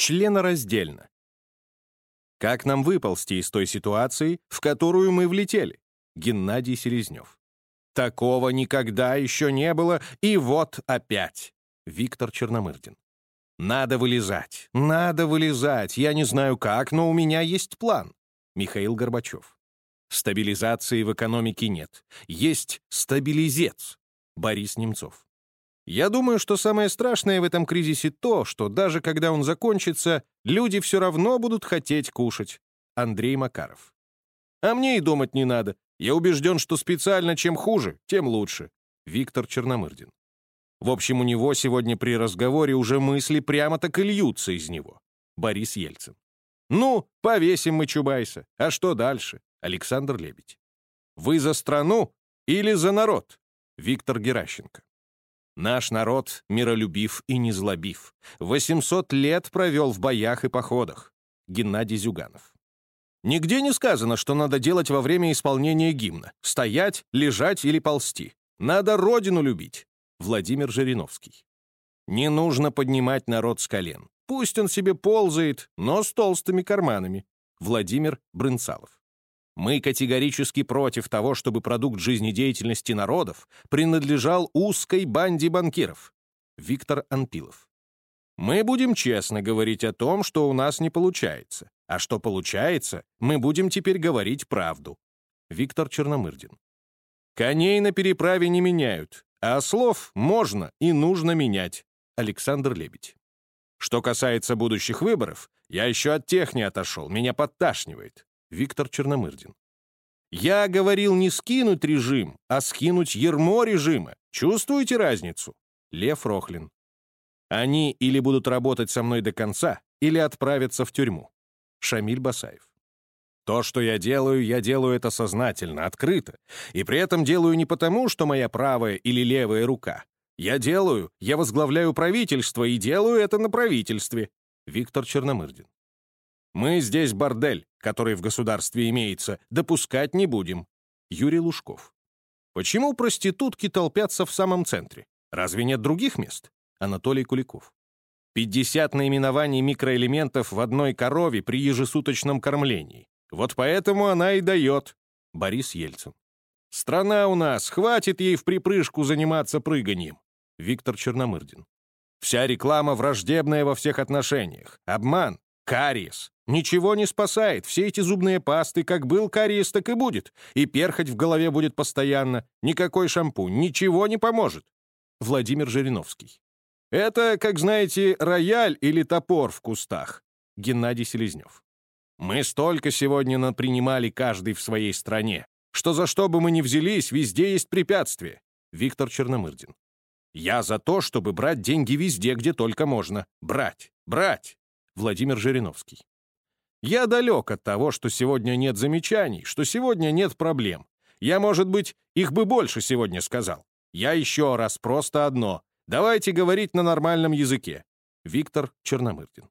Членораздельно. Как нам выползти из той ситуации, в которую мы влетели? Геннадий Селезнев. Такого никогда еще не было, и вот опять. Виктор Черномырдин. Надо вылезать, надо вылезать. Я не знаю как, но у меня есть план. Михаил Горбачев. Стабилизации в экономике нет. Есть стабилизец. Борис Немцов. Я думаю, что самое страшное в этом кризисе то, что даже когда он закончится, люди все равно будут хотеть кушать. Андрей Макаров. А мне и думать не надо. Я убежден, что специально чем хуже, тем лучше. Виктор Черномырдин. В общем, у него сегодня при разговоре уже мысли прямо так и льются из него. Борис Ельцин. Ну, повесим мы Чубайса. А что дальше? Александр Лебедь. Вы за страну или за народ? Виктор Геращенко. Наш народ миролюбив и незлобив. 800 лет провел в боях и походах. Геннадий Зюганов. Нигде не сказано, что надо делать во время исполнения гимна. Стоять, лежать или ползти. Надо родину любить. Владимир Жириновский. Не нужно поднимать народ с колен. Пусть он себе ползает, но с толстыми карманами. Владимир Брынцалов. Мы категорически против того, чтобы продукт жизнедеятельности народов принадлежал узкой банде банкиров. Виктор Анпилов. Мы будем честно говорить о том, что у нас не получается. А что получается, мы будем теперь говорить правду. Виктор Черномырдин. Коней на переправе не меняют, а слов можно и нужно менять. Александр Лебедь. Что касается будущих выборов, я еще от тех не отошел, меня подташнивает. Виктор Черномырдин. Я говорил не скинуть режим, а скинуть ермо режима. Чувствуете разницу? Лев Рохлин. Они или будут работать со мной до конца, или отправятся в тюрьму. Шамиль Басаев. То, что я делаю, я делаю это сознательно, открыто. И при этом делаю не потому, что моя правая или левая рука. Я делаю, я возглавляю правительство и делаю это на правительстве. Виктор Черномырдин. Мы здесь бордель, который в государстве имеется, допускать не будем. Юрий Лужков. Почему проститутки толпятся в самом центре? Разве нет других мест? Анатолий Куликов. 50 наименований микроэлементов в одной корове при ежесуточном кормлении. Вот поэтому она и дает. Борис Ельцин. Страна у нас, хватит ей в припрыжку заниматься прыганием. Виктор Черномырдин. Вся реклама враждебная во всех отношениях. Обман, кариес, Ничего не спасает. Все эти зубные пасты, как был кариес, так и будет. И перхоть в голове будет постоянно. Никакой шампунь. Ничего не поможет. Владимир Жириновский. Это, как знаете, рояль или топор в кустах. Геннадий Селезнев. Мы столько сегодня напринимали каждый в своей стране, что за что бы мы ни взялись, везде есть препятствия. Виктор Черномырдин. Я за то, чтобы брать деньги везде, где только можно. Брать, брать. Владимир Жириновский. Я далек от того, что сегодня нет замечаний, что сегодня нет проблем. Я, может быть, их бы больше сегодня сказал. Я еще раз просто одно. Давайте говорить на нормальном языке. Виктор Черномырдин.